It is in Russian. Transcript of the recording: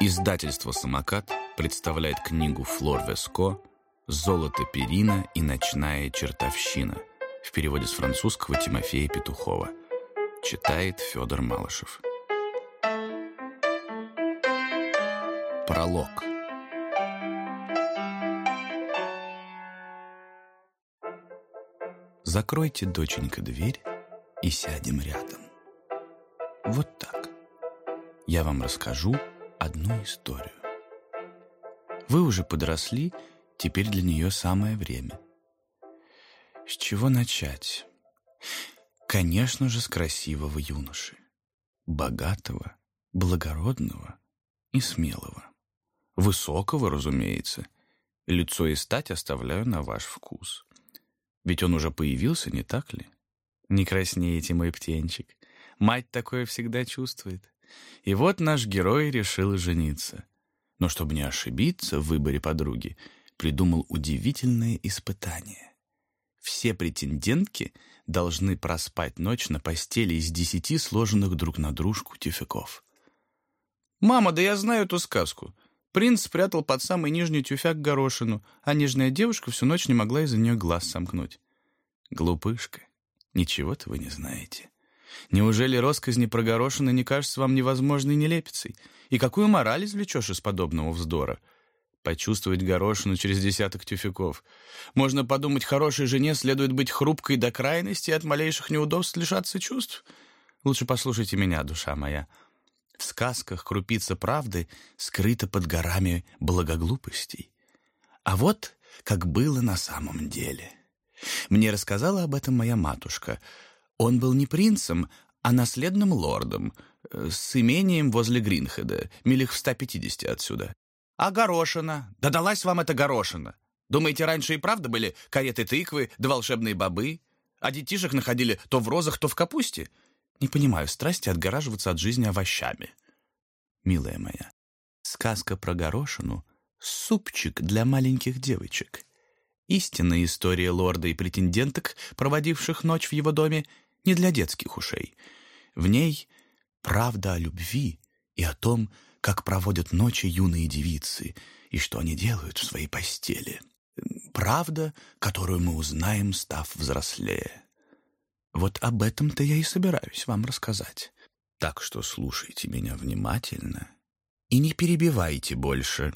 Издательство «Самокат» представляет книгу Флор Веско «Золото перина и ночная чертовщина» в переводе с французского Тимофея Петухова. Читает Федор Малышев. Пролог. Закройте, доченька, дверь и сядем рядом. Вот так. Я вам расскажу одну историю. Вы уже подросли, теперь для нее самое время. С чего начать? Конечно же, с красивого юноши. Богатого, благородного и смелого. Высокого, разумеется. Лицо и стать оставляю на ваш вкус. Ведь он уже появился, не так ли? Не краснеете, мой птенчик. Мать такое всегда чувствует. И вот наш герой решил жениться. Но чтобы не ошибиться в выборе подруги, придумал удивительное испытание. Все претендентки должны проспать ночь на постели из десяти сложенных друг на дружку тюфяков. «Мама, да я знаю эту сказку. Принц спрятал под самый нижний тюфяк горошину, а нежная девушка всю ночь не могла из-за нее глаз сомкнуть». «Глупышка, ничего-то вы не знаете. Неужели росказни про горошины не кажутся вам невозможной нелепицей? И какую мораль извлечешь из подобного вздора? Почувствовать горошину через десяток тюфяков. Можно подумать, хорошей жене следует быть хрупкой до крайности и от малейших неудобств лишаться чувств. Лучше послушайте меня, душа моя. В сказках крупица правды скрыта под горами благоглупостей. А вот как было на самом деле. Мне рассказала об этом моя матушка — он был не принцем, а наследным лордом, э, с имением возле Гринхеда, милях в 150 отсюда. А горошина? Да далась вам эта горошина! Думаете, раньше и правда были кареты тыквы да волшебные бобы? А детишек находили то в розах, то в капусте? Не понимаю страсти отгораживаться от жизни овощами. Милая моя, сказка про горошину — супчик для маленьких девочек. Истинная история лорда и претенденток, проводивших ночь в его доме — не для детских ушей. В ней правда о любви и о том, как проводят ночи юные девицы и что они делают в своей постели. Правда, которую мы узнаем, став взрослее. Вот об этом-то я и собираюсь вам рассказать. Так что слушайте меня внимательно и не перебивайте больше.